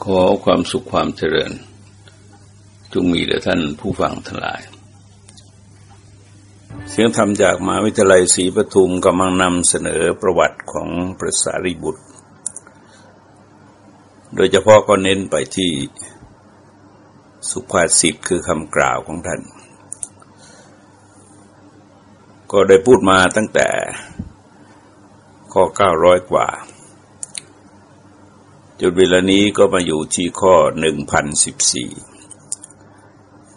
ขอความสุขความเจริญ จงมีแด่ท่านผู้ฟังทั้งหลาย เสียงธรรมจากมหาวิทยาลัยศรีปทุมกำลังนำเสนอประวัติของพระสารีบุตร โดยเฉพาะก็เน้นไปที่สุภาษิตคือคำกล่าวของท่าน ก็ได้พูดมาตั้งแต่ข้อ900 กว่า จนเวลานี้ก็มาอยู่ที่ข้อหนึ่งพันสิบสี่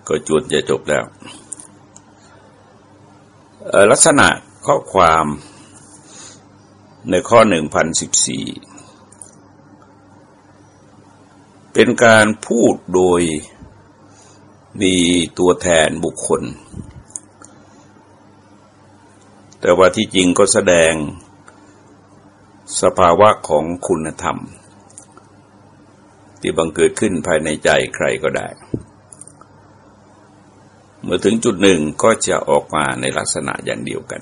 ก็จวนจะจบแล้ว ลักษณะข้อความในข้อหนึ่งพันสิบสี่เป็นการพูดโดยมีตัวแทนบุคคล แต่ว่าที่จริงก็แสดงสภาวะของคุณธรรม ที่บังเกิดขึ้นภายในใจใครก็ได้ เมื่อถึงจุดหนึ่งก็จะออกมาในลักษณะอย่างเดียวกัน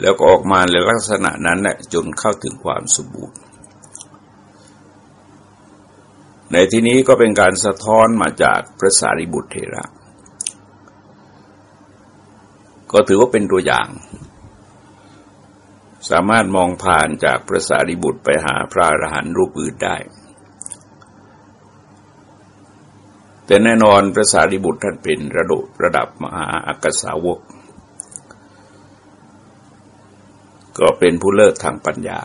แล้วก็ออกมาในลักษณะนั้นแหละจนเข้าถึงความสมบูรณ์ ในที่นี้ก็เป็นการสะท้อนมาจากพระสารีบุตรเทระ ก็ถือว่าเป็นตัวอย่าง สามารถมองผ่านจากพระสารีบุตรไปหาพระอรหันต์รูปอื่นได้ แต่แน่นอนพระสารีบุตรท่านเป็นระดับระดับมหาอักษาวก ก็เป็นผู้เลิศทางปัญญา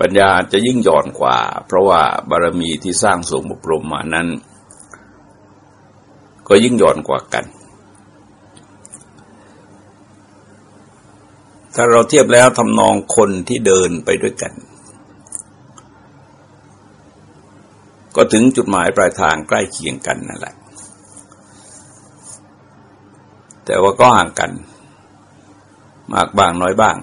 ปัญญาจะยิ่งหย่อนกว่า เพราะว่าบารมีที่สร้างสมบุรมมานั้น ก็ยิ่งหย่อนกว่ากัน ถ้าเราเทียบแล้วทำนองคนที่เดินไปด้วยกัน ก็ถึงจุดหมายปลายทางใกล้เคียงกันนั่นแหละ แต่ว่าก็ห่างกัน มากบ้างน้อยบ้าง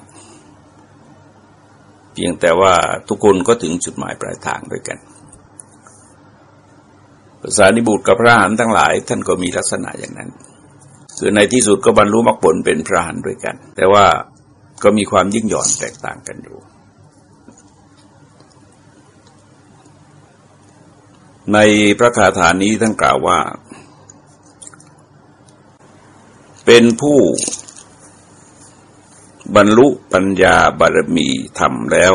เพียงแต่ว่าทุกคนก็ถึงจุดหมายปลายทางด้วยกันภาษาดิบุตรกับพระหันทั้งหลาย ท่านก็มีลักษณะอย่างนั้น คือในที่สุดก็บรรลุมรรคผลเป็นพระหันด้วยกัน แต่ว่า ก็มีความยิ่งหย่อนแตกต่างกันอยู่ ในพระคาถานี้ท่านกล่าวว่า เป็นผู้บรรลุปัญญาบารมีทำแล้ว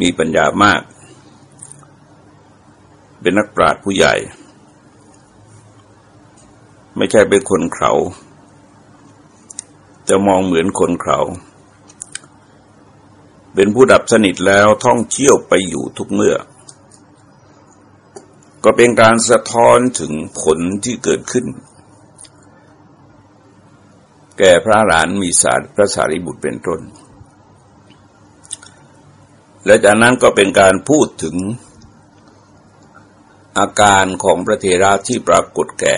มีปัญญามาก เป็นนักปราชญ์ผู้ใหญ่ ไม่ใช่เป็นคนเขา จะมองเหมือนคนเขา เป็นผู้ดับสนิทแล้วท่องเที่ยวไปอยู่ทุกเมื่อ ก็เป็นการสะท้อนถึงผลที่เกิดขึ้น แก่พระหลานมีสารพระสารีบุตรเป็นต้น และจากนั้นก็เป็นการพูดถึงอาการของพระเทราที่ปรากฏแก่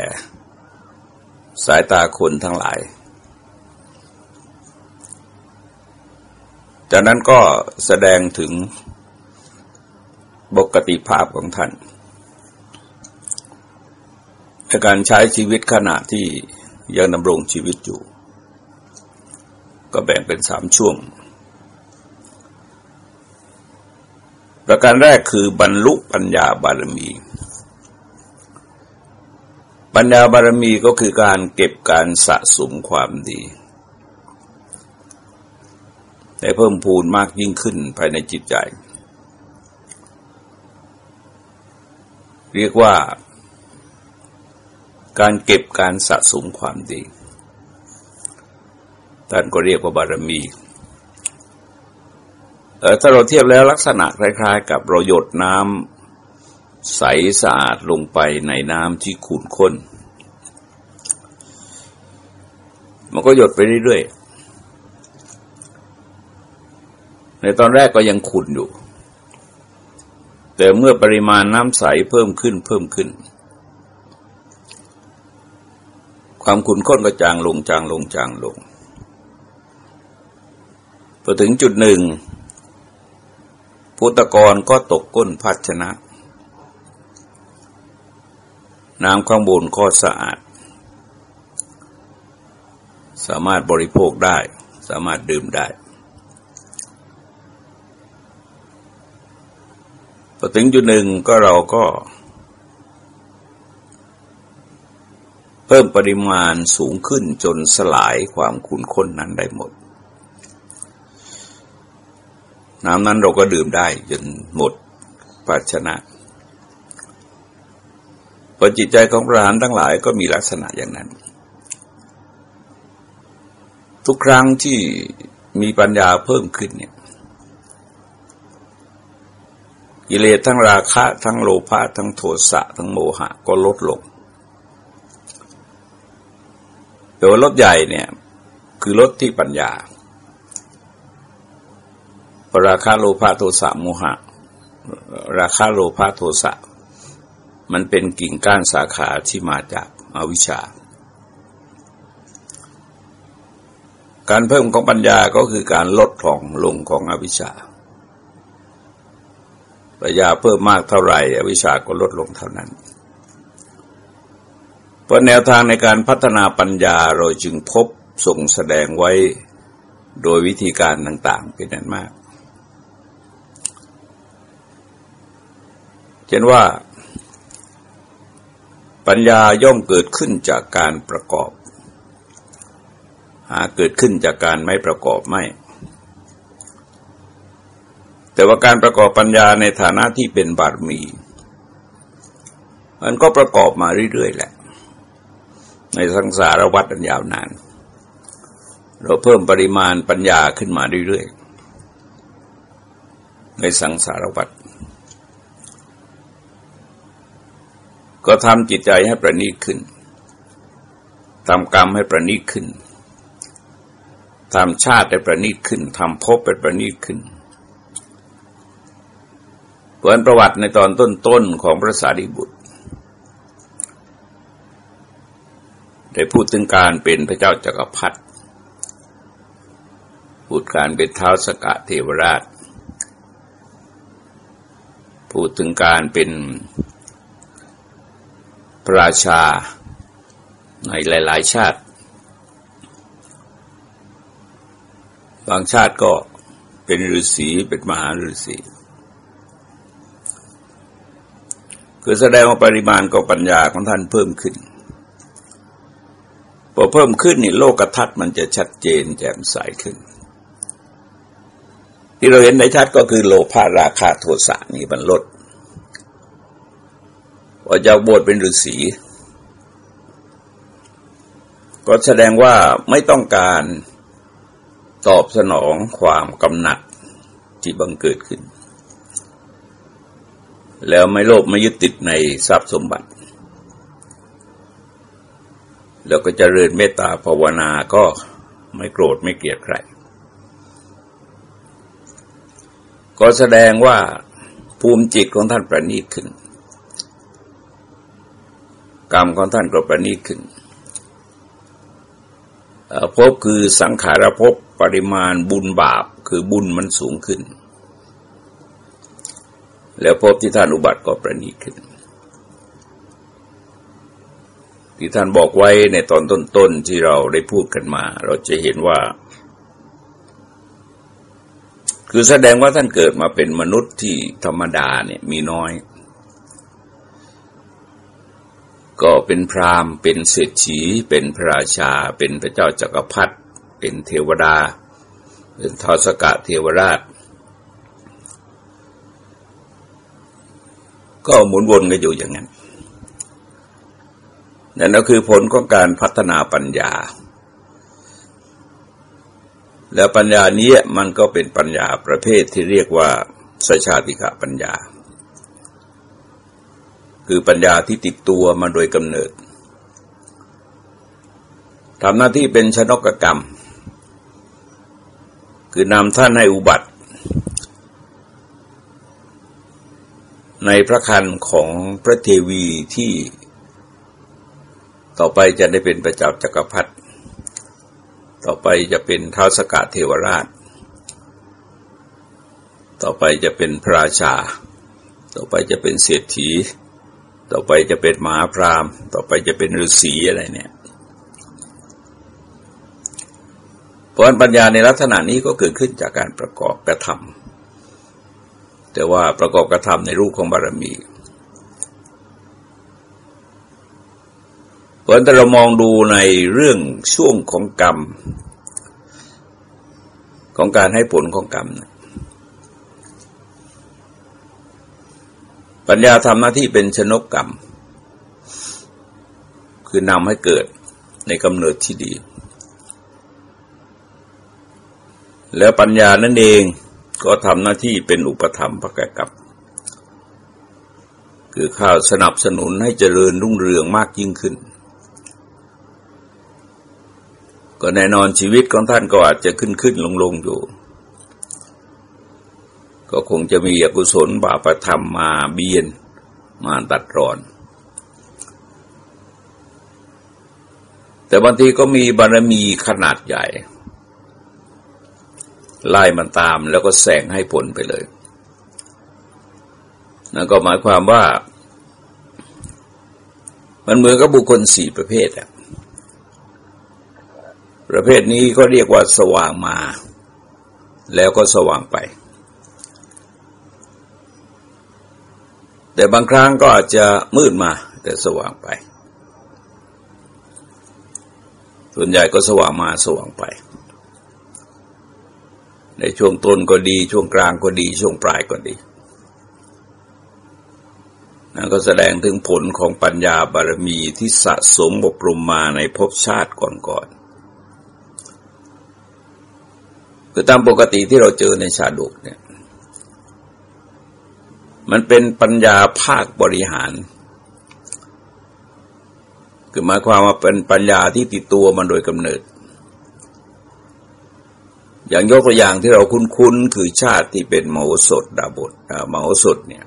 สายตาคนทั้งหลาย จากนั้นก็แสดงถึงปกติภาพของท่านในการใช้ชีวิตขณะที่ยังดำรงชีวิตอยู่ ก็แบ่งเป็นสามช่วง ประการแรกคือบรรลุปัญญาบารมี ปัญญาบารมีก็คือการเก็บการสะสมความดี ให้เพิ่มพูนมากยิ่งขึ้นภายในจิตใจ เรียกว่า การเก็บการสะสมความดี ท่านก็เรียกว่าบารมีถ้าเราเทียบแล้วลักษณะคล้ายๆ กับเราหยดน้ำใสสะอาดลงไปในน้ำที่ขุ่นข้น มันก็หยดไปเรื่อยๆ ในตอนแรกก็ยังขุ่นอยู่ แต่เมื่อปริมาณน้ำใสเพิ่มขึ้นเพิ่มขึ้น ความขุ่นข้นก็จางลงจางลงจางลงพอถึงจุดหนึ่งพุทธกรก็ตกก้นภาชนะ น้ำข้างบนก็สะอาด สามารถบริโภคได้ สามารถดื่มได้ อถึงจุดหนึ่งก็เราก็ เพิ่มปริมาณสูงขึ้นจนสลายความขุ่นข้นนั้นได้หมด น้ำนั้นเราก็ดื่มได้จนหมดภาชนะพอจิตใจของพระหานทั้งหลายก็มีลักษณะอย่างนั้น ทุกครั้งที่มีปัญญาเพิ่มขึ้นเนี่ย กิเลสทั้งราคะ ทั้งโลภะทั้งโทสะทั้งโมหะก็ลดลงแต่ว่าลดใหญ่เนี่ย คือลดที่ปัญญาราคาโลภะโทสะโมหะ ราคาโลภะโทสะ มันเป็นกิ่งก้านสาขาที่มาจากอวิชชา การเพิ่มของปัญญาก็คือการลดทองลงของอวิชชา ปัญญาเพิ่มมากเท่าไหร่อวิชชาก็ลดลงเท่านั้น เพราะแนวทางในการพัฒนาปัญญาเราจึงพบส่งแสดงไว้โดยวิธีการต่างๆเป็นนั้นมาก เช่นว่า ปัญญาย่อมเกิดขึ้นจากการประกอบ หาเกิดขึ้นจากการไม่ประกอบไม่ แต่ว่าการประกอบปัญญาในฐานะที่เป็นบารมี มันก็ประกอบมาเรื่อยๆแหละ ในสังสารวัฏอันยาวนาน เราเพิ่มปริมาณปัญญาขึ้นมาเรื่อยๆ ในสังสารวัฏก็ทำจิตใจให้ประณีตขึ้นทำกรรมให้ประณีตขึ้นทำชาติให้ประณีตขึ้นทำภพให้ประณีตขึ้น เปิดประวัติในตอนต้นๆของพระสารีบุตร ได้พูดถึงการเป็นพระเจ้าจากักรพรรดิพูดการเป็นเท้าสกะเทวราช พูดถึงการเป็นพระราชาในหลาย ๆ ชาติ บางชาติก็เป็นฤาษีเป็นมหาฤาษี คือแสดงว่าปริมาณของปัญญาของท่านเพิ่มขึ้น พอเพิ่มขึ้นนี่โลกทัศน์มันจะชัดเจนแจ่มใสขึ้น ที่เราเห็นในชัดก็คือโลภะราคาโทสะนี่มันลดว่าจะบวชเป็นฤาษีก็แสดงว่าไม่ต้องการตอบสนองความกำหนัดที่บังเกิดขึ้น แล้วไม่โลภไม่ยึดติดในทรัพย์สมบัติ แล้วก็จเจริญเมตตาภาวนาก็ไม่โกรธไม่เกลียดใคร ก็แสดงว่าภูมิจิตของท่านประณีตขึ้น กรรมของท่านก็ประณีตขึ้นภพคือสังขารภพปริมาณบุญบาปคือบุญมันสูงขึ้น แล้วภพที่ท่านอุบัติก็ประณีตขึ้น ที่ท่านบอกไว้ในตอนต้นๆที่เราได้พูดกันมา เราจะเห็นว่า คือแสดงว่าท่านเกิดมาเป็นมนุษย์ที่ธรรมดาเนี่ยมีน้อย ก็เป็นพราหมณ์ เป็นเศรษฐี เป็นพระราชา เป็นพระเจ้าจักรพรรดิเป็นเทวดา เป็นทศกะเทวราช ก็หมุนวนกันอยู่อย่างนั้นนั่นก็คือผลของการพัฒนาปัญญา แล้วปัญญานี้มันก็เป็นปัญญาประเภทที่เรียกว่าสชาติกะปัญญา คือปัญญาที่ติดตัวมาโดยกำเนิดทำหน้าที่เป็นชนกกรรม คือนำท่านให้อุบัติ ในพระคันของพระเทวีที่ต่อไปจะได้เป็นประจ้าจักรพรรดิต่อไปจะเป็นท้าวสกะเทวราช ต่อไปจะเป็นพระราชา ต่อไปจะเป็นเศรษฐี ต่อไปจะเป็นมหาพรามต่อไปจะเป็นฤาษีอะไรเนี่ยเพราะปัญญาในลักษณะนี้ก็เกิดขึ้นจากการประกอบกระทำ แต่ว่าประกอบกระทำในรูปของบารมีเพราะถ้าเรามองดูในเรื่องช่วงของกรรม ของการให้ผลของกรรมนะปัญญาทำหน้าที่เป็นชนกกรรม คือนำให้เกิดในกำเนิดที่ดี แล้วปัญญานั่นเอง ก็ทำหน้าที่เป็นอุปธรรมภกกับ คือข้าวสนับสนุนให้เจริญรุ่งเรืองมากยิ่งขึ้น ก็แน่นอนชีวิตของท่านก็อาจจะขึ้นขึ้นลงลงอยู่ ก็คงจะมีอกุศลบาปธรรมมาเบียนมาตัดรอน แต่บางทีก็มีบารมีขนาดใหญ่ ไล่มันตามแล้วก็แสงให้ผลไปเลยนั่นก็หมายความว่า มันเหมือนกับบุคคลสี่ประเภทอะประเภทนี้ก็เรียกว่าสว่างมา แล้วก็สว่างไป แต่บางครั้งก็อาจจะมืดมา แต่สว่างไป ส่วนใหญ่ก็สว่างมาสว่างไป ในช่วงต้นก็ดี ช่วงกลางก็ดี ช่วงปลายก็ดีนั่นก็แสดงถึงผลของปัญญาบารมีที่สะสมอบรมมาในภพชาติก่อนๆคือตามปกติที่เราเจอในชาดกเนี่ย มันเป็นปัญญาภาคบริหาร คือหมายความว่าเป็นปัญญาที่ติดตัวมันโดยกำเนิด อย่างยกตัวอย่างที่เราคุ้นๆ คือชาติที่เป็นมโหสถดาบทมโหสถเนี่ย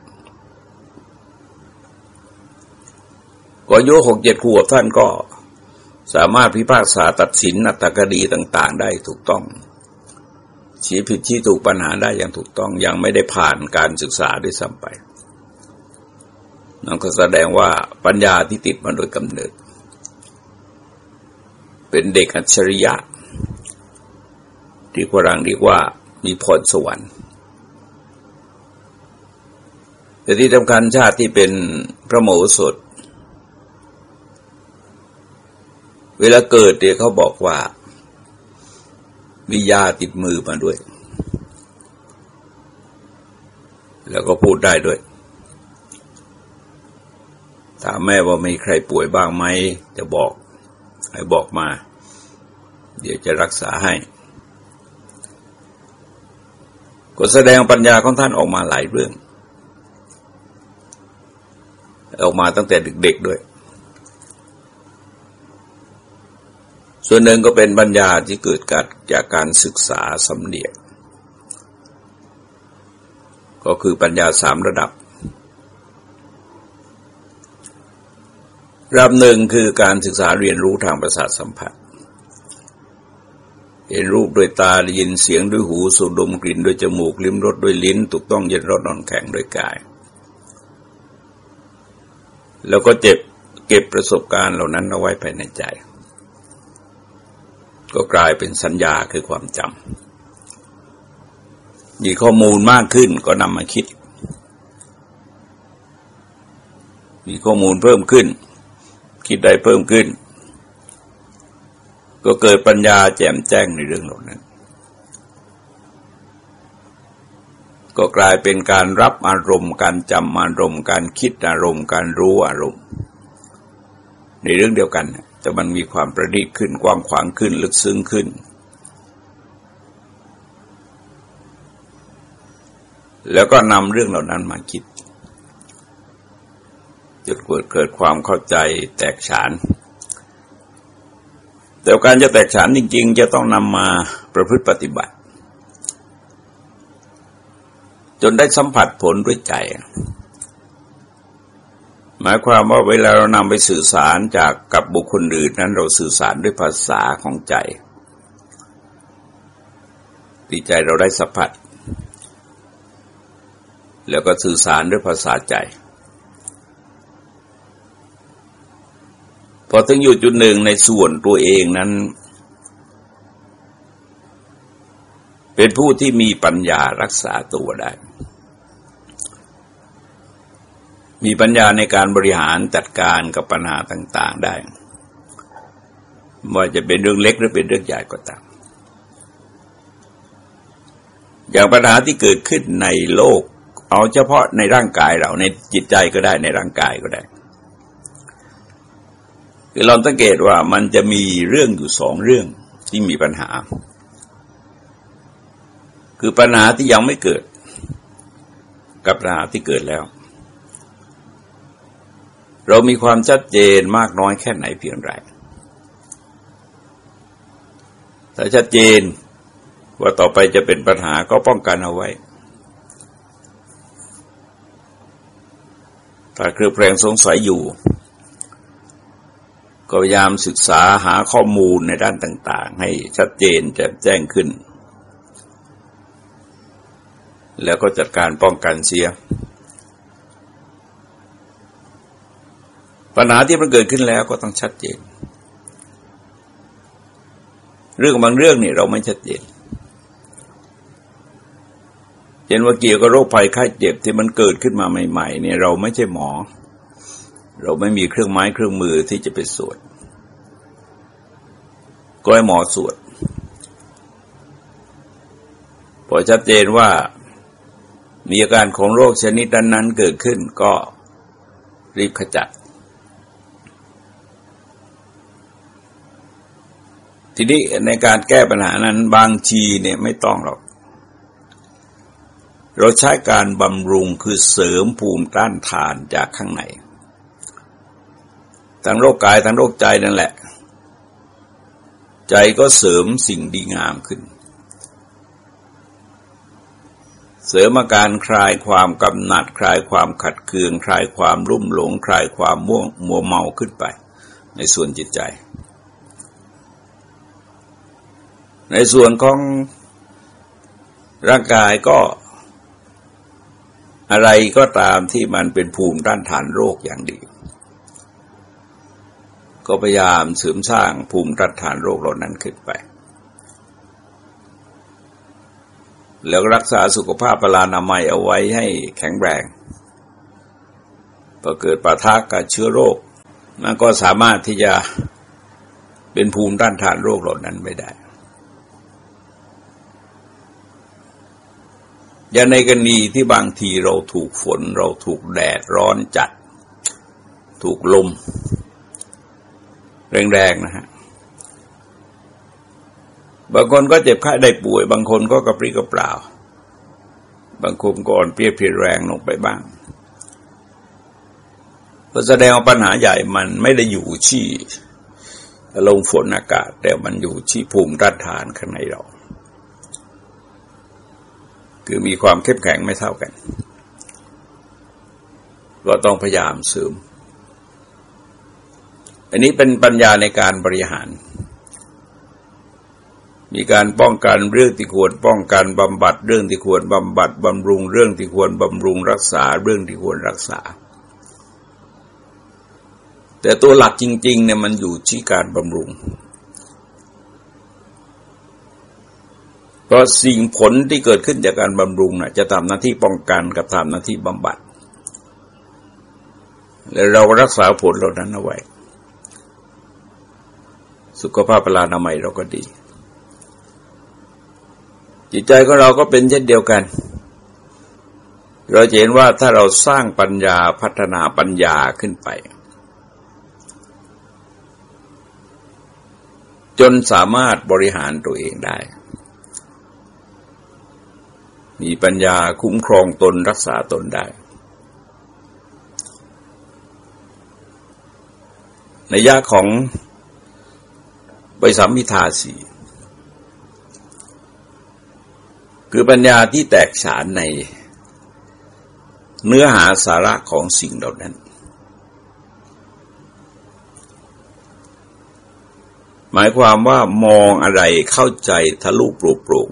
ก็อายุหกเจ็ดขวบท่านก็สามารถพิพากษาตัดสินอัตกดีต่าง ๆ ได้ถูกต้อง ชี้ผิดชี้ถูกปัญหาได้อย่างถูกต้องยังไม่ได้ผ่านการศึกษาด้วยซ้ำไปนั่นก็แสดงว่าปัญญาที่ติดมาโดยกำเนิด เป็นเด็กอัจฉริยะ ที่พรังเรียกว่ามีพรสวรรค์ แต่ที่สำคัญชาติที่เป็นพระโมสถเวลาเกิดเนี่ยเขาบอกว่า มียาติดมือมาด้วย แล้วก็พูดได้ด้วยถามแม่ว่ามีใครป่วยบ้างไหมจะบอก ให้บอกมา เดี๋ยวจะรักษาให้ ก็แสดงปัญญาของท่านออกมาหลายเรื่อง ออกมาตั้งแต่เด็กๆด้วย ส่วนหนึ่งก็เป็นปัญญาที่เกิดจากการศึกษาสำเนียก ก็คือปัญญาสามระดับระดับหนึ่งคือการศึกษาเรียนรู้ทางประสาทสัมผัส เห็นรูปด้วยตาได้ยินเสียงด้วยหูสูดดมกลิ่นด้วยจมูกลิ้มรสด้วยลิ้น ถูกต้องเย็นรสนอนแข็งด้วยกาย แล้วก็เจ็บเก็บประสบการณ์เหล่านั้นเอาไว้ภายในใจ ก็กลายเป็นสัญญาคือความจำมีข้อมูลมากขึ้นก็นำมาคิด มีข้อมูลเพิ่มขึ้น คิดได้เพิ่มขึ้น ก็เกิดปัญญาแจ่มแจ้งในเรื่องเหล่านั้น ก็กลายเป็นการรับอารมณ์ การจำอารมณ์ การคิดอารมณ์ การรู้อารมณ์ ในเรื่องเดียวกัน แต่มันมีความประดิษฐ์ขึ้นกว้างขวางขึ้นลึกซึ้งขึ้น แล้วก็นำเรื่องเหล่านั้นมาคิดจนเกิดเกิดความเข้าใจแตกฉาน แต่การจะแตกฉานจริง ๆ จะต้องนำมาประพฤติปฏิบัติ จนได้สัมผัสผลด้วยใจ หมายความว่าเวลาเรานำไปสื่อสารจากกับบุคคลอื่นนั้นเราสื่อสารด้วยภาษาของใจดีใจเราได้สัมผัส แล้วก็สื่อสารด้วยภาษาใจ พอถึงอยู่จุดหนึ่งในส่วนตัวเองนั้น เป็นผู้ที่มีปัญญารักษาตัวได้ มีปัญญาในการบริหารจัดการกับปัญหาต่าง ๆได้ ว่าจะเป็นเรื่องเล็กหรือเป็นเรื่องใหญ่ก็ตามอย่างปัญหาที่เกิดขึ้นในโลก เอาเฉพาะในร่างกายเราในจิตใจก็ได้ในร่างกายก็ได้ คือเราสังเกตว่ามันจะมีเรื่องอยู่สองเรื่องที่มีปัญหา คือปัญหาที่ยังไม่เกิด กับปัญหาที่เกิดแล้ว เรามีความชัดเจนมากน้อยแค่ไหนเพียงไรถ้าชัดเจนว่าต่อไปจะเป็นปัญหาก็ป้องกันเอาไว้ถ้าเครือแปลงสงสัยอยู่ ก็พยายามศึกษาหาข้อมูลในด้านต่าง ๆ ให้ชัดเจนแจ่มแจ้งขึ้น แล้วก็จัดการป้องกันเสีย ปัญหาที่มันเกิดขึ้นแล้วก็ต้องชัดเจน เรื่องบางเรื่องนี่เราไม่ชัดเจนเช่นว่าเกี่ยวกับโรคภัยไข้เจ็บที่มันเกิดขึ้นมาใหม่ ๆ เนี่ยเราไม่ใช่หมอ เราไม่มีเครื่องไม้เครื่องมือที่จะไปสวด ก็ให้หมอสวด พอชัดเจนว่ามีอาการของโรคชนิดนั้นเกิดขึ้นก็รีบขจัด ทีนี้ในการแก้ปัญหานั้นบางทีเนี่ยไม่ต้องหรอก เราใช้การบำรุงคือเสริมภูมิต้านทานจากข้างใน ทั้งโรคกายทั้งโรคใจนั่นแหละ ใจก็เสริมสิ่งดีงามขึ้น เสริมอาการคลายความกำหนัดคลายความขัดเคืองคลายความรุ่มหลงคลายความม่วงมัวเมาขึ้นไป ในส่วนจิตใจ ในส่วนของร่างกายก็อะไรก็ตามที่มันเป็นภูมิต้านทานโรคอย่างดี ก็พยายามเสริมสร้างภูมิต้านทานโรคเหล่านั้นขึ้นไป แล้วรักษาสุขภาพปรานามัยเอาไว้ให้แข็งแรงพอเกิดปะทะกับเชื้อโรค มันก็สามารถที่จะเป็นภูมิต้านทานโรคเหล่านั้นไม่ได้อย่างในกรณีที่บางทีเราถูกฝน เราถูกแดดร้อนจัด ถูกลม แรงๆนะฮะบางคนก็เจ็บไข้ได้ป่วย บางคนก็กระปรี้กระเปล่า บางคนก็อ่อนเปรี้ยเพียแรงลงไปบ้างก็แสดงว่าปัญหาใหญ่มันไม่ได้อยู่ที่ลงฝนอากาศ แต่มันอยู่ที่ภูมิต้านทานข้างในเรา คือมีความเข้มแข็งไม่เท่ากัน ก็ต้องพยายามเสริม อันนี้เป็นปัญญาในการบริหาร มีการป้องกันเรื่องที่ควรป้องกันบำบัดเรื่องที่ควรบำบัดบำรุงเรื่องที่ควรบำรุงรักษาเรื่องที่ควรรักษา แต่ตัวหลักจริงๆเนี่ยมันอยู่ที่การบำรุงเพราะสิ่งผลที่เกิดขึ้นจากการบำรุงนะจะทำหน้าที่ป้องกันกับทำหน้าที่บำบัด และเรารักษาผลเหล่านั้นเอาไว้ สุขภาพพลานามัยเราก็ดี จิตใจของเราก็เป็นเช่นเดียวกัน เราเห็นว่าถ้าเราสร้างปัญญาพัฒนาปัญญาขึ้นไป จนสามารถบริหารตัวเองได้ มีปัญญาคุ้มครองตนรักษาตนได้ในยาของ ไปสัมมิทาสีคือปัญญาที่แตกฉานในเนื้อหาสาระของสิ่งเหล่านั้น หมายความว่ามองอะไรเข้าใจทะลุปลุกปลุง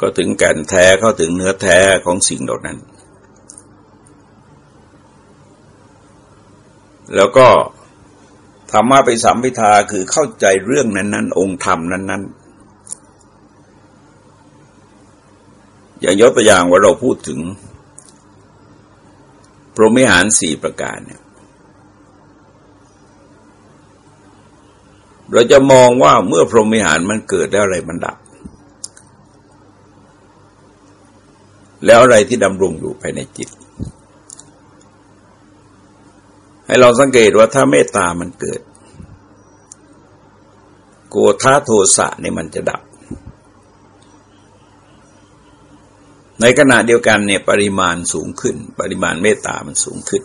ก็ถึงแก่นแท้เข้าถึงเนื้อแท้ของสิ่งเหล่านั้น แล้วก็ ธรรมะไปสัมพิทาคือเข้าใจเรื่องนั้น ๆ องค์ธรรมนั้นอย่างยกตัวอย่างว่าเราพูดถึง พรหมิหารสี่ประการเนี่ยเราจะมองว่าเมื่อพรหมิหารมันเกิดแล้วอะไรมันดับ แล้วอะไรที่ดำรงอยู่ภายในจิต ให้เราสังเกตว่าถ้าเมตตามันเกิดโกธาโทสะเนี่ยมันจะดับ ในขณะเดียวกันเนี่ยปริมาณสูงขึ้น ปริมาณเมตตามันสูงขึ้น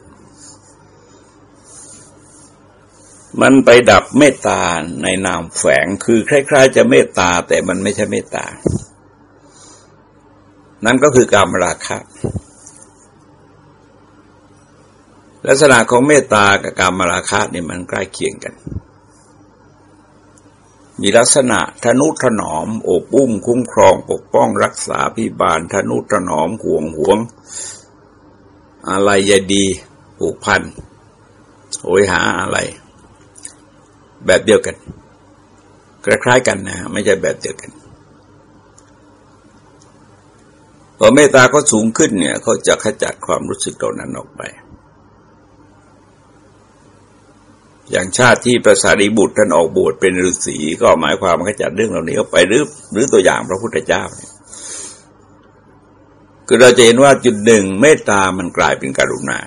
มันไปดับเมตตาในนามแฝงคือคล้ายๆ จะเมตตาแต่มันไม่ใช่เมตตา นั่นก็คือการมราคะ ลักษณะของเมตตากับการมราคะนี่มันใกล้เคียงกัน มีลักษณะทนุถนอมโอบอุ้มคุ้มครองปกป้องรักษาพิบาลทนุถนอมห่วงห่วง อะไรยดีผูกพันโอยหาอะไร แบบเดียวกันคล้ายๆกันนะไม่ใช่แบบเดียวกันพอเมตตาก็สูงขึ้นเนี่ยเขาจะขจัดความรู้สึกเหล่านั้นออกไป อย่างชาติที่ประสารีบุตรท่านออกบวชเป็นฤาษีก็หมายความขจัดเรื่องเหล่านี้ออกไปหรือหรือตัวอย่างพระพุทธเจ้าเนี่ยคือเราจะเห็นว่าจุดหนึ่งเมตตามันกลายเป็นการุณา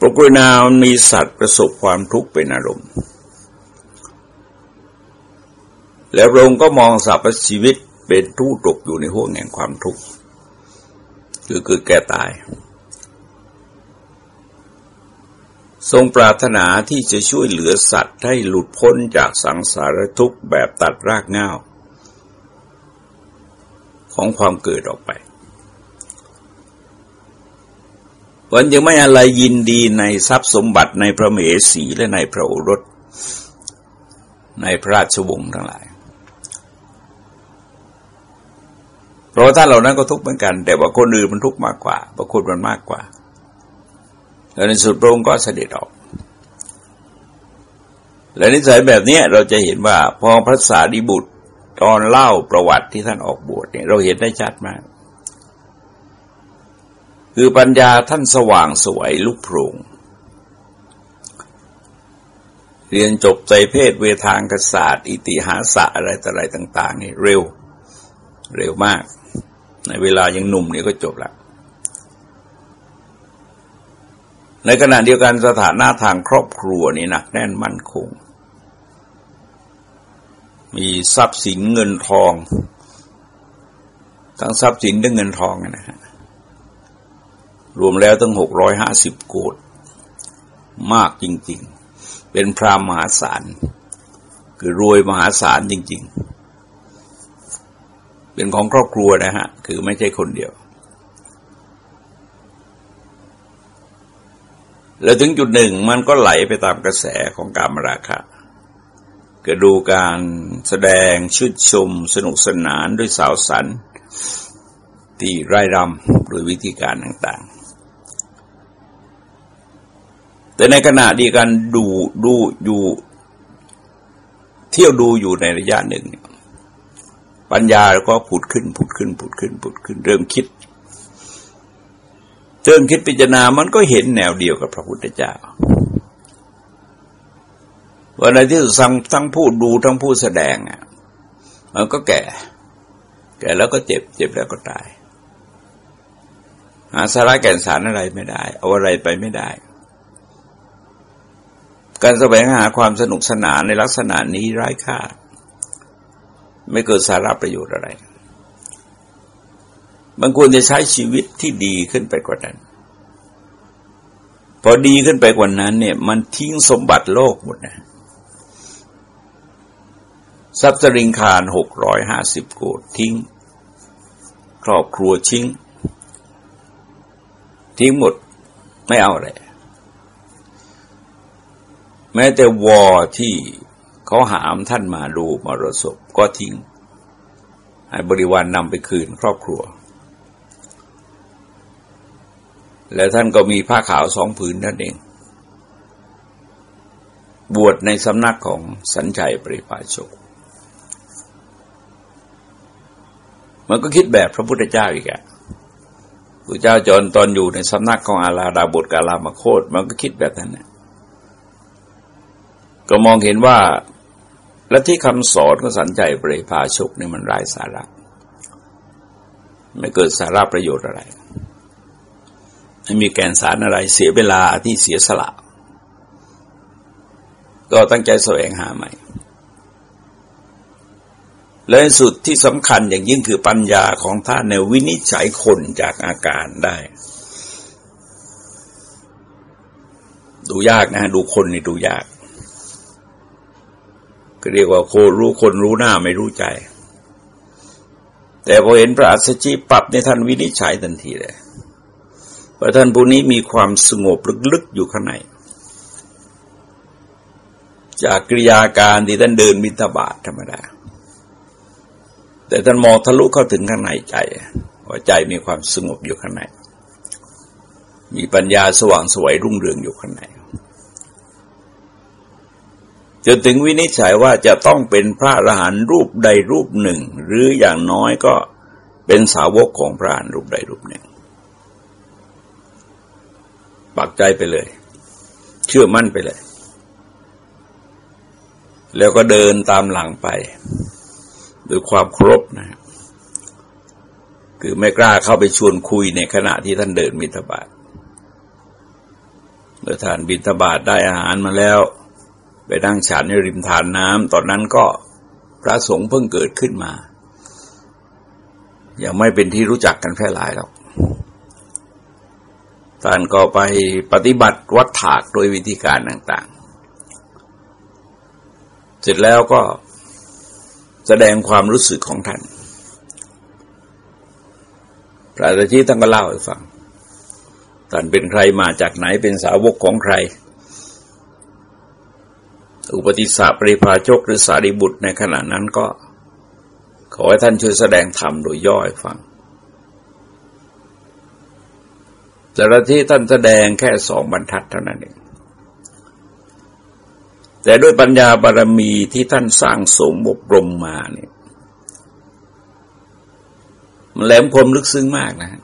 ปกรุณามันมีสัตว์ประสบความทุกข์เป็นอารมณ์ แล้วพระองค์ก็มองสรรพชีวิตเป็นทูตกอยู่ในห้วงแห่งความทุกข์คือคือแก่ตาย ทรงปรารถนาที่จะช่วยเหลือสัตว์ให้หลุดพ้นจากสังสารทุกข์แบบตัดรากง่าวของความเกิดออกไปวันยังไม่อะไรยินดีในทรัพย์สมบัติในพระเมสีและในพระโอรส ในพระราชวงศ์ทั้งหลาย เพราะท่านเหล่านั้นก็ทุกข์เหมือนกัน แต่ว่าคนอื่นมันทุกข์มากกว่าบางคนมันมากกว่า แล้วในสุดพระองค์ก็เสด็จออก และนิสัยแบบนี้เราจะเห็นว่าพอพระสารีบุตรตอนเล่าประวัติที่ท่านออกบวชเนี่ยเราเห็นได้ชัดมาก คือปัญญาท่านสว่างสวยลุกโพรงเรียนจบใจเพศเวทางกษาตร์อิติหาสะอะไรต่ออะไรต่าง ๆ นี่เร็ว เร็วมาก ในเวลายังหนุ่มนี่ก็จบละ ในขณะเดียวกันสถานะทางครอบครัวนี่หนักแน่นมั่นคง มีทรัพย์สินเงินทอง ทั้งทรัพย์สินและเงินทองนะฮะรวมแล้วตั้งหกร้อยห้าสิบโกดมากจริง ๆ เป็นพรามมหาศาล คือรวยมหาศาลจริง ๆ เป็นของครอบครัวนะฮะ คือไม่ใช่คนเดียว แล้วถึงจุดหนึ่งมันก็ไหลไปตามกระแสของการมราคะก็ดูการแสดงชุดชมสนุกสนานด้วยสาวสันที่ไร่รำโดยวิธีการต่างๆ แต่ในขณะดีกันดูดูอยู่เที่ยวดูอยู่ในระยะหนึ่ง ปัญญาก็ผุดขึ้นผุดขึ้นผุดขึ้นผุดขึ้น เริ่มคิด เริ่มคิดพิจารณามันก็เห็นแนวเดียวกับพระพุทธเจ้าวันในที่ทั้งทั้งพูดดูทั้งพูดแสดงอะมันก็แก่ แก่แล้วก็เจ็บ เจ็บแล้วก็ตายหาสาระแก่นสารอะไรไม่ได้ เอาอะไรไปไม่ได้ การแสวงหาความสนุกสนานในลักษณะนี้ไร้ค่า ไม่เกิดสาระประโยชน์อะไร บางคนจะใช้ชีวิตที่ดีขึ้นไปกว่านั้น พอดีขึ้นไปกว่านั้น เนี่ย มันทิ้งสมบัติโลกหมดนะทรัพย์สริงคารหกร้อยห้าสิบโกดทิ้ง ครอบครัวทิ้ง ทิ้งหมดไม่เอาอะไร แม้แต่วอที่เขาหามท่านมาดูมรสพก็ทิ้งให้บริวารนนำไปคืนครอบครัว แล้วท่านก็มีผ้าขาวสองผืนนั่นเอง บวชในสำนักของสัญชัยปริภาชกมันก็คิดแบบพระพุทธเจ้าอีกอะพระเจ้าจนตอนอยู่ในสำนักของอาลาดาบทกาลามาโคตมันก็คิดแบบนั้นนะก็มองเห็นว่าและที่คำสอนของสันใจปริภาชกนี่มันไร้สาระ ไม่เกิดสาระประโยชน์อะไร ไม่มีแกนสารอะไรเสียเวลาที่เสียสละ ก็ตั้งใจแสวงหาใหม่ และสุดที่สำคัญอย่างยิ่งคือปัญญาของท่านในวินิจฉัยคนจากอาการได้ ดูยากนะ ดูคนนี่ดูยากก็เรียกว่าโครู้คนรู้หน้าไม่รู้ใจ แต่พอเห็นพระอัสชีปรับในท่านวินิจฉัยทันทีเลย เพราะท่านผู้นี้มีความสงบลึกๆอยู่ข้างใน จากกิริยาการที่ท่านเดินมิตรบาทธรรมดา แต่ท่านมองทะลุเข้าถึงข้างในใจว่าใจมีความสงบอยู่ข้างใน มีปัญญาสว่างสวยรุ่งเรืองอยู่ข้างในจนถึงวินิจฉัยว่าจะต้องเป็นพระอรหันต์รูปใดรูปหนึ่ง หรืออย่างน้อยก็เป็นสาวกของพระอรหันต์รูปใดรูปหนึ่ง ปักใจไปเลย เชื่อมั่นไปเลย แล้วก็เดินตามหลังไปด้วยความครบนะคือไม่กล้าเข้าไปชวนคุยในขณะที่ท่านเดินบิณฑบาตเมื่อทานบิณฑบาตได้อาหารมาแล้ว ไปนั่งฉันในริมทานน้ำตอนนั้นก็พระสงฆ์เพิ่งเกิดขึ้นมา ยังไม่เป็นที่รู้จักกันแพร่หลายหรอก ท่านก็ไปปฏิบัติวัดถากโดยวิธีการต่างๆ เสร็จแล้วก็แสดงความรู้สึกของท่าน พระอาจารย์ท่านก็เล่าให้ฟัง ท่านเป็นใครมาจากไหนเป็นสาวกของใคร อุปติสสะปริภาชกหรือสารีบุตรในขณะนั้นก็ ขอให้ท่านช่วยแสดงธรรมโดยย่อยฟัง แต่ละที่ท่านแสดงแค่สองบรรทัดเท่านั้นเองแต่ด้วยปัญญาบารมีที่ท่านสร้างสมบรมมาเนี่ยมันแหลมคมลึกซึ้งมากนะ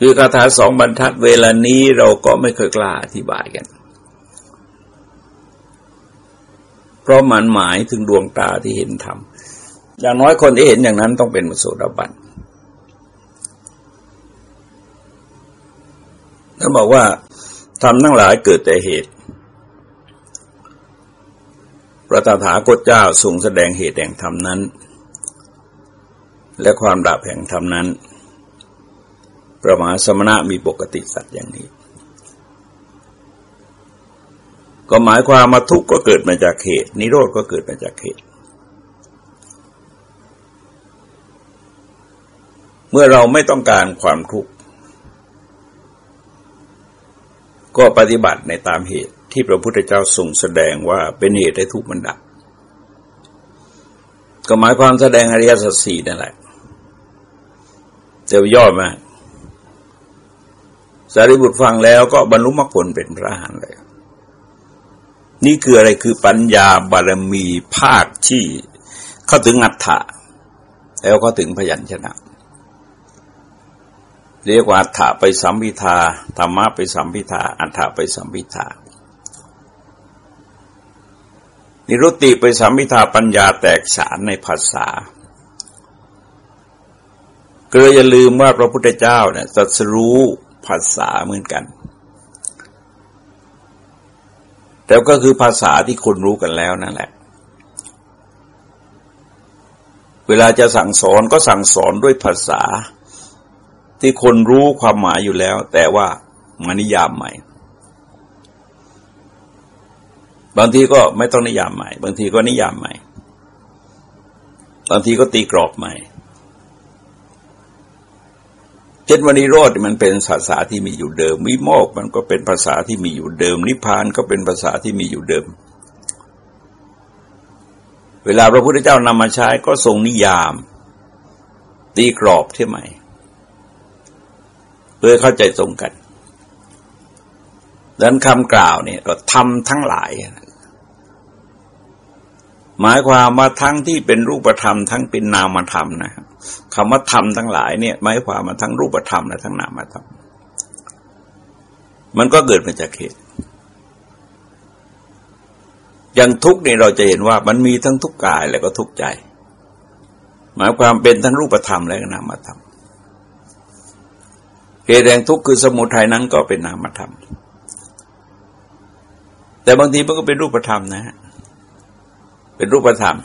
คือคาถาสองบรรทัดเวลานี้เราก็ไม่เคยกล้าอธิบายกัน เพราะมันหมายถึงดวงตาที่เห็นธรรมอย่างน้อยคนที่เห็นอย่างนั้นต้องเป็นมโสดาบัน ท่านบอกว่าทำทั้งหลายเกิดแต่เหตุ พระตถาคตเจ้าทรงแสดงเหตุแห่งธรรมนั้น และความดับแห่งธรรมนั้น ประมาสมณะมีปกติสัตว์อย่างนี้ ก็หมายความมาทุกข์ก็เกิดมาจากเหตุ นิโรธก็เกิดมาจากเหตุ เมื่อเราไม่ต้องการความทุกข์ ก็ปฏิบัติในตามเหตุที่พระพุทธเจ้าทรงแสดงว่าเป็นเหตุให้ทุกข์มันดับ ก็หมายความแสดงอริยสัจสี่นั่นแหละเดี๋ยวย่อมาสารีบุตรฟังแล้วก็บรรลุมรรคผลเป็นพระอรหันต์เลย นี่คืออะไรคือปัญญาบารมีภาคที่เข้าถึงอัฏฐะแล้วก็ถึงพยัญชนะ เรียกว่าอัฏฐไปสัมพิทาธรรมะไปสัมพิทาอัฏฐไปสัมพิทานิรุตติไปสัมพิทาปัญญาแตกฉานในภาษาก็เลยอย่าลืมว่าพระพุทธเจ้าเนี่ยสัสรู้ภาษาเหมือนกัน แต่ก็คือภาษาที่คนรู้กันแล้วนั่นแหละ เวลาจะสั่งสอนก็สั่งสอนด้วยภาษา ที่คนรู้ความหมายอยู่แล้ว แต่ว่ามานิยามใหม่ บางทีก็ไม่ต้องนิยามใหม่ บางทีก็นิยามใหม่ บางทีก็ตีกรอบใหม่เช่นวันิโรธมันเป็นภาษาที่มีอยู่เดิมวิโมกมันก็เป็นภาษาที่มีอยู่เดิม นิพพานก็เป็นภาษาที่มีอยู่เดิม เวลาพระพุทธเจ้านำมาใช้ก็ทรงนิยาม ตีกรอบใช่ไหม เพื่อเข้าใจตรงกันดังนั้นคำกล่าวเนี่ยก็ทำทั้งหลาย หมายความว่าทั้งที่เป็นรูปธรรมทั้งเป็นนามธรรมนะครับคำว่าธรรมทั้งหลายเนี่ยหมายความมาทั้งรูปธรรมและทั้งนามธรรมมันก็เกิดมาจากเหตุอย่างทุกข์นี่ยเราจะเห็นว่ามันมีทั้งทุกข์กายและก็ทุกข์ใจ หมายความเป็นทั้งรูปธรรมและนามธรรม เหตุแห่งทุกข์คือสมุทัยนั้นก็เป็นนามธรรม แต่บางทีมันก็เป็นรูปธรรมนะฮะเป็นรูปธรรม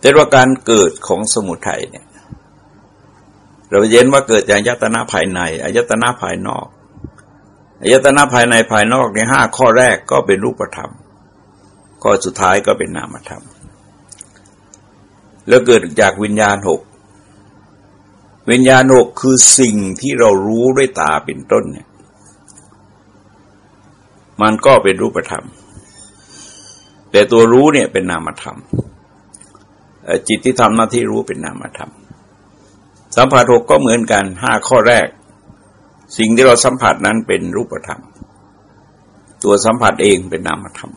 แต่ว่าการเกิดของสมุทัยเนี่ย เราเย็นว่าเกิดจากยตนาภายในอายตนาภายนอกอายตนะภายในภายนอกในห้าข้อแรกก็เป็นรูปธรรม ข้อสุดท้ายก็เป็นนามธรรม แล้วเกิดจากวิญญาณหก วิญญาณหกคือสิ่งที่เรารู้ด้วยตาเป็นต้นเนี่ย มันก็เป็นรูปธรรม แต่ตัวรู้เนี่ยเป็นนามธรรม จิตที่ทำหน้าที่รู้เป็นนามธรรม สัมผัสหกก็เหมือนกันห้าข้อแรก สิ่งที่เราสัมผัสนั้นเป็นรูปธรรม ตัวสัมผัสเองเป็นนามธรรม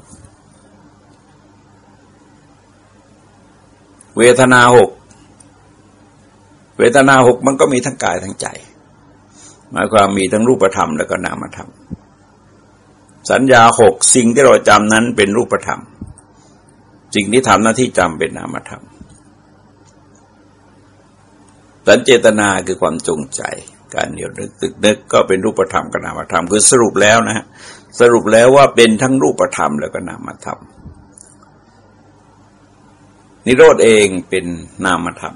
เวทนาหก เวทนาหกมันก็มีทั้งกายทั้งใจ หมายความมีทั้งรูปธรรมแล้วก็นามธรรม สัญญาหกสิ่งที่เราจำนั้นเป็นรูปธรรม สิ่งที่ทำหน้าที่จำเป็นนามธรรม สัญเจตนาคือความจงใจ การเหนียวนึกตึกนึกก็เป็นรูปธรรมกับนามธรรม คือสรุปแล้วนะฮะสรุปแล้วว่าเป็นทั้งรูปธรรมแล้วก็นามธรรม นิโรธเองเป็นนามธรรม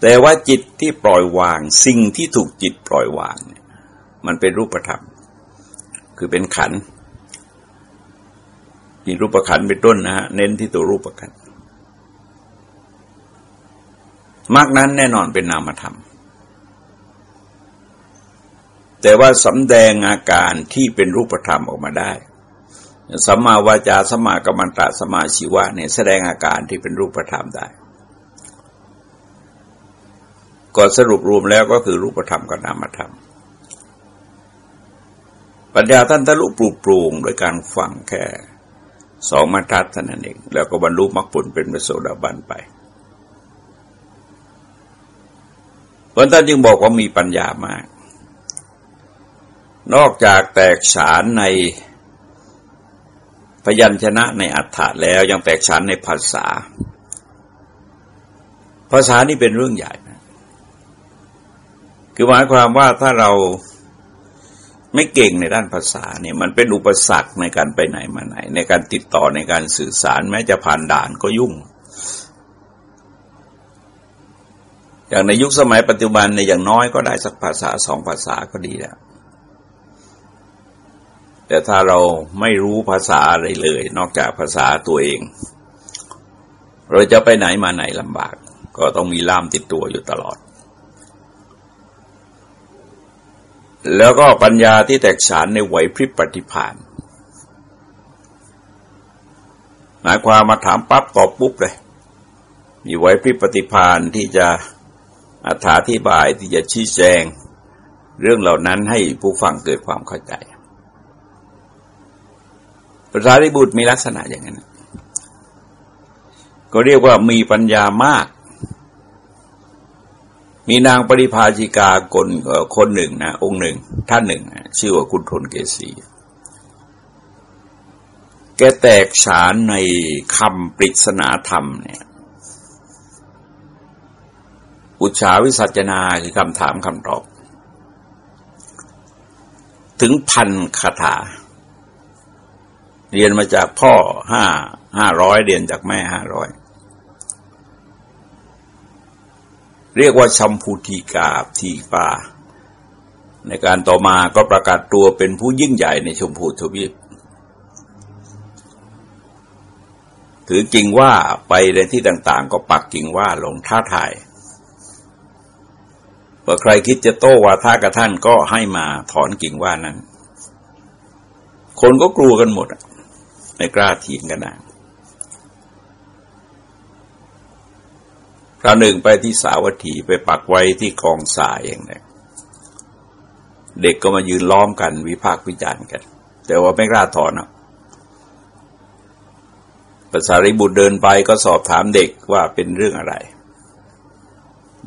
แต่ว่าจิตที่ปล่อยวาง สิ่งที่ถูกจิตปล่อยวาง มันเป็นรูปธรรม คือเป็นขันมีรูปขันเป็นต้นนะฮะเน้นที่ตัวรูปขันมรรคนั้นแน่นอนเป็นนามธรรม แต่ว่าสำแดงอาการที่เป็นรูปธรรมออกมาได้สัมมาวาจาสัมมากัมมันตะสัมมาชีวะเนี่ยแสดงอาการที่เป็นรูปธรรมได้ ก็สรุปรวมแล้วก็คือรูปธรรมกับนามธรรม ปัญญาท่านทะลุปลูกปลูงโดยการฟังแค่สองมาทัดเท่านั้นเองแล้วก็บรรลุมรรคผลเป็นมโสดาบันไปเพราะท่านจึงบอกว่ามีปัญญามาก นอกจากแตกฉานในพยัญชนะในอัฏฐะแล้วยังแตกฉานในภาษา ภาษานี่เป็นเรื่องใหญ่ คือหมายความว่าถ้าเราไม่เก่งในด้านภาษาเนี่ยมันเป็นอุปสรรคในการไปไหนมาไหน ในการติดต่อในการสื่อสารแม้จะผ่านด่านก็ยุ่ง อย่างในยุคสมัยปัจจุบันในอย่างน้อยก็ได้สักภาษาสองภาษาก็ดีแล้วแต่ถ้าเราไม่รู้ภาษาอะไรเลย นอกจากภาษาตัวเอง เราจะไปไหนมาไหนลำบาก ก็ต้องมีล่ามติดตัวอยู่ตลอด แล้วก็ปัญญาที่แตกฉานในไหวพริบปฏิพานหมายความมาถามปั๊บตอบปุ๊บเลย มีไหวพริบปฏิพานที่จะอธิบายที่จะชี้แจง เรื่องเหล่านั้นให้ผู้ฟังเกิดความเข้าใจภาษาริบุตรมีลักษณะอย่างนั้น ก็เรียกว่ามีปัญญามาก มีนางปริภาชิกาคนคนหนึ่งนะองค์หนึ่ง ท่านหนึ่ง ชื่อว่าคุณทนเกษีแกแตกฉานในคำปริศนาธรรมเนี่ย อุชาวิสัจนาคือคำถามคำตอบ ถึงพันคาถา เรียนมาจากพ่อห้าห้าร้อยเรียนจากแม่ห้าร้อย เรียกว่าชัมพูทีกาบทีปาในการต่อมาก็ประกาศตัวเป็นผู้ยิ่งใหญ่ในชมพูทวีปถือกิ่งว่าไปในที่ต่าง ๆ ก็ปักกิ่งว่าลงท้าทายว่าใครคิดจะโต้วาทากับท่านก็ให้มาถอนกิ่งว่านั้น คนก็กลัวกันหมด ไม่กล้าเถียงกันนะ คราวหนึ่งไปที่สาวัตถีไปปักไว้ที่กองทรายอย่างนี้เด็กก็มายืนล้อมกัน วิพากษ์วิจารณ์กัน แต่ว่าไม่กล้าถอนอะภาษาริบุตรเดินไปก็สอบถามเด็กว่าเป็นเรื่องอะไร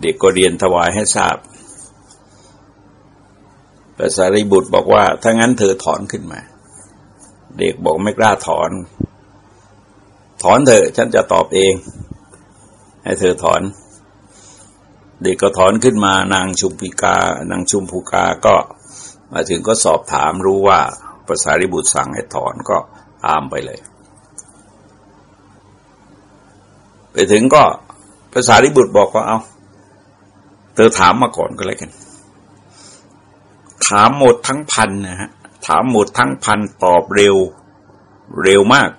เด็กก็เรียนถวายให้ทราบภาษาริบุตรบอกว่า ถ้างั้นเธอถอนขึ้นมา เด็กบอกไม่กล้าถอน ถอนเถอะฉันจะตอบเอง ให้เธอถอน เด็กก็ถอนขึ้นมานางชุมพิกานางชุมภูกาก็มาถึงก็สอบถามรู้ว่าภาษาริบุตรสั่งให้ถอนก็ตามไปเลย ไปถึงก็ภาษาริบุตรบอกว่าเอาเธอถามมาก่อนก็แล้วกัน ถามหมดทั้งพันนะฮะถามหมดทั้งพันตอบเร็วเร็วมาก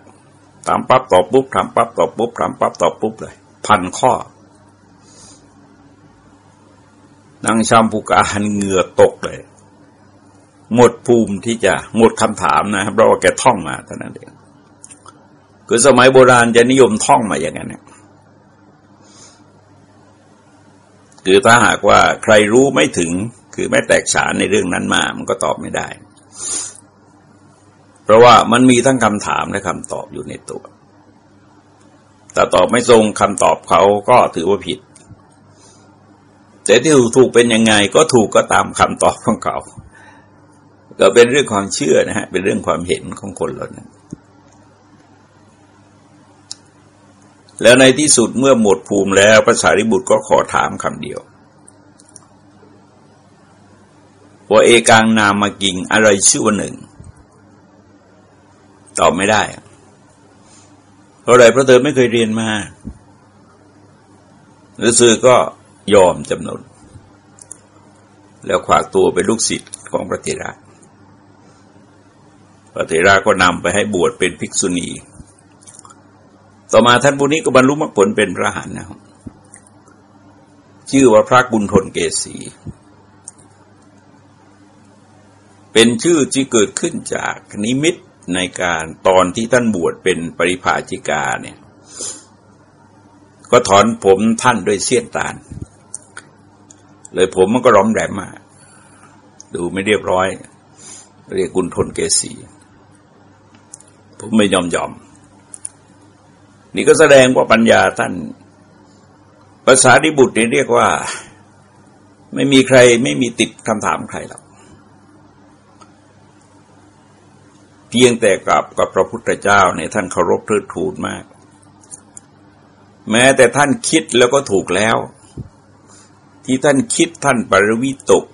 ถามปั๊บตอบปุ๊บถามปั๊บตอบปุ๊บถามปั๊บตอบปุ๊บเลย พันข้อนางชามภูกาหันเหงื่อตกเลย หมดภูมิที่จะหมดคำถามนะครับเพราะว่าแกท่องมาเท่านั้นเองคือสมัยโบราณจะนิยมท่องมาอย่างนั้นคือถ้าหากว่าใครรู้ไม่ถึง คือไม่แตกฉานในเรื่องนั้นมา มันก็ตอบไม่ได้ เพราะว่ามันมีทั้งคำถามและคำตอบอยู่ในตัว แต่ตอบไม่ตรงคำตอบเขาก็ถือว่าผิด แต่ที่ถูกเป็นยังไงก็ถูกก็ตามคำตอบของเขา ก็เป็นเรื่องความเชื่อนะฮะ เป็นเรื่องความเห็นของคนเรานั้นแล้วในที่สุดเมื่อหมดภูมิแล้วพระสารีบุตรก็ขอถามคำเดียวว่าเอกางนามากิงอะไรชื่อว่าหนึ่ง ตอบไม่ได้ ราะอะไรเพราะเธอไม่เคยเรียนมาหรือสื่อก็ยอมจำนนแล้วขวากตัวเป็นลูกศิษย์ของพระเถระพระเถระก็นำไปให้บวชเป็นภิกษุณี ต่อมาท่านบุนี้ก็บรรลุมรรคผลเป็นพระหันนะครับชื่อว่าพระกุณฑลเกษี เป็นชื่อที่เกิดขึ้นจากนิมิต ในการตอนที่ท่านบวชเป็นปริภาจิกาเนี่ย ก็ถอนผมท่านด้วยเสี้ยนตาล เลยผมมันก็ร้อมแรมมาดูไม่เรียบร้อย เรียกกุณทนเกษีผมไม่ยอมยอม นี่ก็แสดงว่าปัญญาท่านภาษาดิบุตรเรียกว่า ไม่มีใครไม่มีติดคำถามใครหรอก เพียงแต่กับกับพระพุทธเจ้าเนี่ยท่านเคารพเทิดทูนมาก แม้แต่ท่านคิดแล้วก็ถูกแล้ว ที่ท่านคิดท่านปรวิตก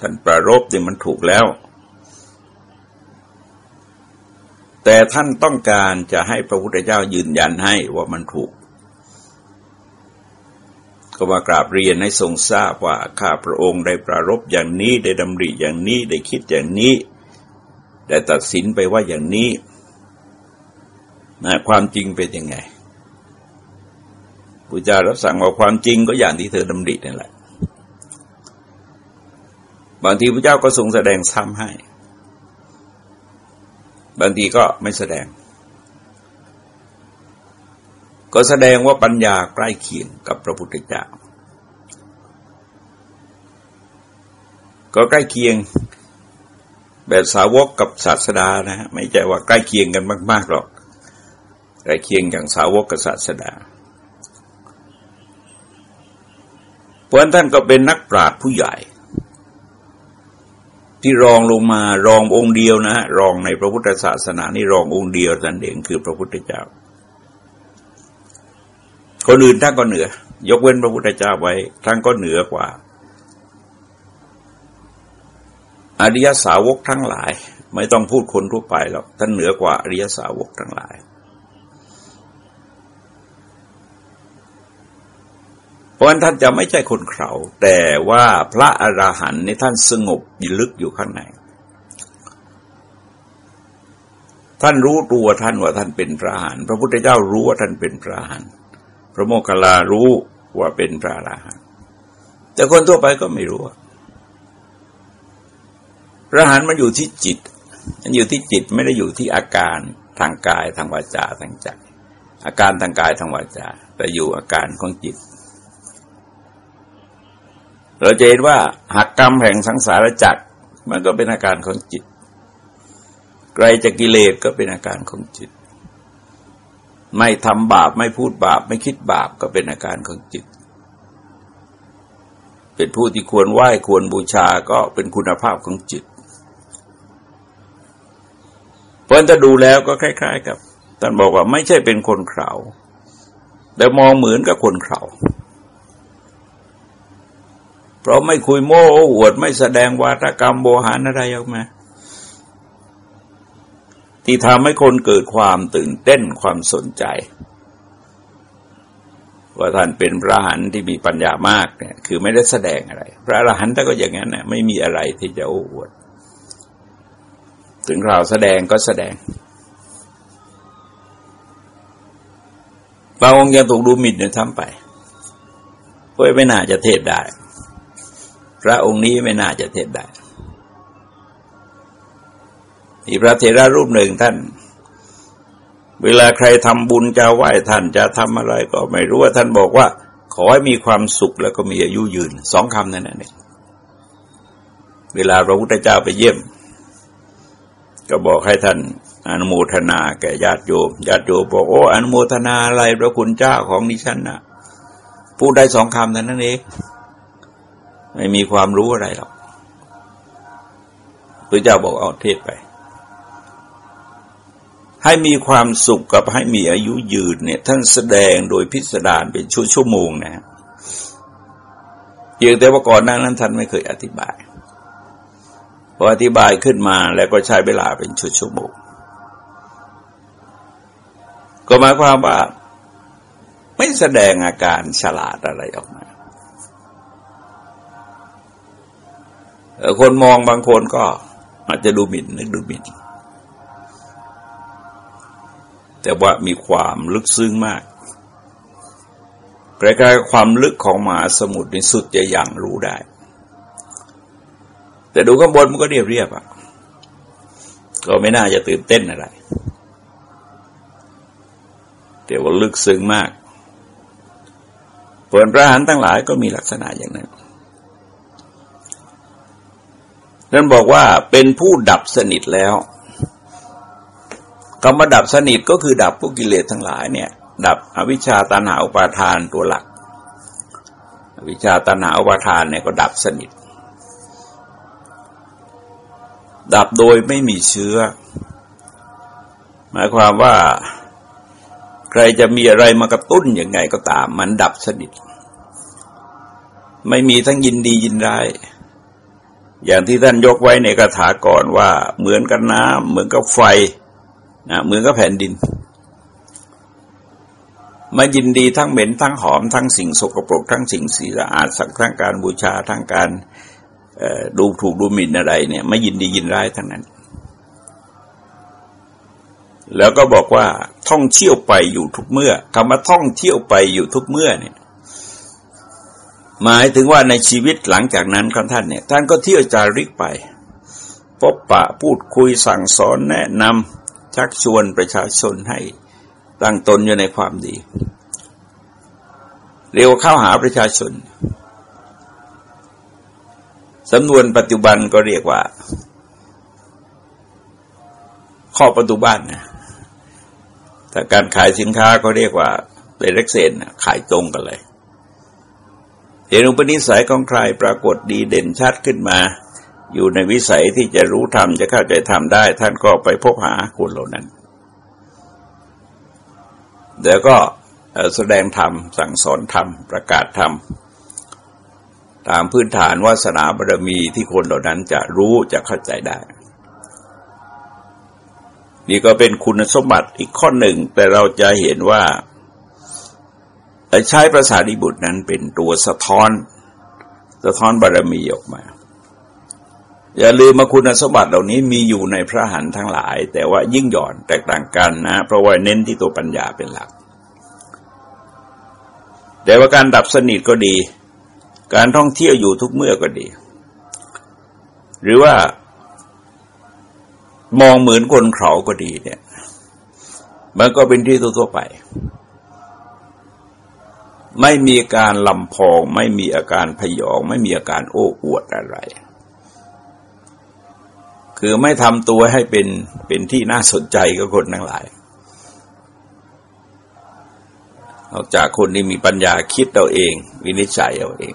ท่านประรบเนี่ยมันถูกแล้ว แต่ท่านต้องการจะให้พระพุทธเจ้ายืนยันให้ว่ามันถูก ก็มากราบเรียนให้ทรงทราบว่าข้าพระองค์ได้ประรบอย่างนี้ได้ดำริอย่างนี้ได้คิดอย่างนี้ แต่ตัดสินไปว่าอย่างนี้นะความจริงเป็นยังไงพุทธเจ้ารับสั่งว่าความจริงก็อย่างที่เธอดำรินั่นแหละ บางทีพระเจ้าก็ทรงแสดงซ้ำให้ บางทีก็ไม่แสดง ก็แสดงว่าปัญญาใกล้เคียงกับพระพุทธเจ้าก็ใกล้เคียง แบบสาวกกับศาสดานะฮะไม่ใช่ว่าใกล้เคียงกันมาก ๆหรอกใกล้เคียงอย่างสาวกกับศาสดาเพราะท่านก็เป็นนักปราชญ์ผู้ใหญ่ ที่รองลงมารององค์เดียวนะรองในพระพุทธศาสนานี่รององค์เดียวท่านเองคือพระพุทธเจ้า คนอื่นท่านก็เหนือ ยกเว้นพระพุทธเจ้าไว้ท่านก็เหนือกว่า อริยสาวกทั้งหลาย ไม่ต้องพูดคนทั่วไปหรอกท่านเหนือกว่าอริยสาวกทั้งหลาย เพราะท่านจะไม่ใช่คนเขาแต่ว่าพระอราหันต์ในท่านสงบยลึกอยู่ข้างในท่านรู้ตัวท่านว่าท่านเป็นพระอรหันต์พระพุทธเจ้ารู้ว่าท่านเป็นพระอรหันต์พระโมคคัลลารู้ว่าเป็นพระอรหันต์แต่คนทั่วไปก็ไม่รู้ พระหันมันอยู่ที่จิต มันอยู่ที่จิตไม่ได้อยู่ที่อาการทางกายทางวาจาทางใจอาการทางกายทางวาจาแต่อยู่อาการของจิต เราจะเห็นว่าหักกรรมแห่งสังสารจักรมันก็เป็นอาการของจิต ไกลจากกิเลสก็เป็นอาการของจิต ไม่ทำบาปไม่พูดบาป ไม่คิดบาปก็เป็นอาการของจิต เป็นผู้ที่ควรไหว้ควรบูชาก็เป็นคุณภาพของจิต เพราะถ้าดูแล้วก็คล้าย ๆ กับท่านบอกว่าไม่ใช่เป็นคนเขาแต่มองเหมือนกับคนเขาเพราะไม่คุยโม้อวดไม่แสดงวาทกรรมโบหารอะไรออกมาที่ทำให้คนเกิดความตื่นเต้นความสนใจ ว่าท่านเป็นพระหันที่มีปัญญามากเนี่ย คือไม่ได้แสดงอะไร พระอรหันต์ก็อย่างนั้นนะไม่มีอะไรที่จะโอ้อวด ถึงเราวแสดงก็แสดงบางองค์ยังถูกดูหมิ่นเนี่ยทำไปเพราะไม่น่าจะเทศได้ พระองค์นี้ไม่น่าจะเทศได้อีพระเถระรูปหนึ่งท่าน เวลาใครทำบุญจะไหว้ท่านจะทำอะไรก็ไม่รู้ว่าท่านบอกว่า ขอให้มีความสุขแล้วก็มีอายุยืนสองคำนั่นเองเวลาพระพุทธเจ้าไปเยี่ยม ก็บอกให้ท่านอนุโมทนาแก่ญาติโยมญาติโยมบอกโอ้อนุโมทนาอะไรพระคุณเจ้าของดิฉันนะพูดได้สองคำนั้นเองไม่มีความรู้อะไรหรอกพระเจ้าบอกเอาเทศไป ให้มีความสุขกับให้มีอายุยืนเนี่ย ท่านแสดงโดยพิสดารเป็นชั่วชั่วโมงนะเพียงแต่ว่าก่อนหน้านั้นท่านไม่เคยอธิบาย พออธิบายขึ้นมาแล้วก็ใช้เวลาเป็นชั่วชั่วโมงก็หมายความว่าไม่แสดงอาการฉลาดอะไรออกมา คนมองบางคนก็อาจจะดูหมิ่นนึกดูหมิ่น แต่ว่ามีความลึกซึ้งมากใกล้ๆความลึกของมหาสมุทรในสุดจะอยังรู้ได้ แต่ดูข้างบนมันก็เรียบเรียบอะ ก็ไม่น่าจะตื่นเต้นอะไรแต่ว่าลึกซึ้งมากผลพระหันทั้งหลายก็มีลักษณะอย่างนั้นนั่นบอกว่าเป็นผู้ดับสนิทแล้วคำว่าดับสนิทก็คือดับพวกกิเลสทั้งหลายเนี่ย ดับอวิชชาตันหาอุปาทานตัวหลัก อวิชชาตันหาอุปาทานเนี่ยก็ดับสนิท ดับโดยไม่มีเชื้อ หมายความว่า ใครจะมีอะไรมากระตุ้นยังไงก็ตาม มันดับสนิท ไม่มีทั้งยินดียินร้าย อย่างที่ท่านยกไว้ในคาถาก่อนว่า เหมือนกับน้ำเหมือนกับไฟนะเหมือนกับแผ่นดินมายินดีทั้งเหม็นทั้งหอมทั้งสิ่งสกปรกทั้งสิ่งสีสะอาดสักทั้งการบูชาทั้งการ ดูถูกดูหมิ่นอะไรเนี่ยไม่ยินดียินร้ายทั้งนั้น แล้วก็บอกว่าท่องเที่ยวไปอยู่ทุกเมื่อคำว่าท่องเที่ยวไปอยู่ทุกเมื่อเนี่ยหมายถึงว่าในชีวิตหลังจากนั้นของท่านเนี่ยท่านก็เที่ยวจาริกไป พบปะพูดคุยสั่งสอนแนะนำชักชวนประชาชนให้ตั้งตนอยู่ในความดี เร็วเข้าหาประชาชน สำนวนปัจจุบันก็เรียกว่า ข้อประตูบ้านนะแต่การขายสินค้าก็เรียกว่าเป็นเล็กเซนขายตรงกันเลยเห็นอุปนิสัยของใครปรากฏดีเด่นชัดขึ้นมา อยู่ในวิสัยที่จะรู้ธรรมจะเข้าใจธรรมได้ ท่านก็ไปพบหาคนเหล่านั้นเดี๋ยวก็แสดงธรรมสั่งสอนธรรมประกาศธรรม ตามพื้นฐานวาสนาบารมีที่คนเหล่านั้นจะรู้จะเข้าใจได้ นี่ก็เป็นคุณสมบัติอีกข้อหนึ่ง แต่เราจะเห็นว่าใช้ภาษาดิบุตรนั้นเป็นตัวสะท้อน สะท้อนบารมีออกมา อย่าลืมมาคุณสมบัติเหล่านี้มีอยู่ในพระหันทั้งหลาย แต่ว่ายิ่งหย่อนแตกต่างกันนะ เพราะว่าเน้นที่ตัวปัญญาเป็นหลัก แต่ว่าการดับสนิทก็ดี การท่องเที่ยวอยู่ทุกเมื่อก็ดี หรือว่ามองเหมือนคนเขาก็ดีเนี่ย มันก็เป็นที่ทั่วไป ไม่มีการลำพอง ไม่มีอาการพยอง ไม่มีอาการโอ้อวดอะไร คือไม่ทำตัวให้เป็นเป็นที่น่าสนใจกับคนทั้งหลายนอกจากคนที่มีปัญญาคิดเอาเอง วินิจฉัยเอาเอง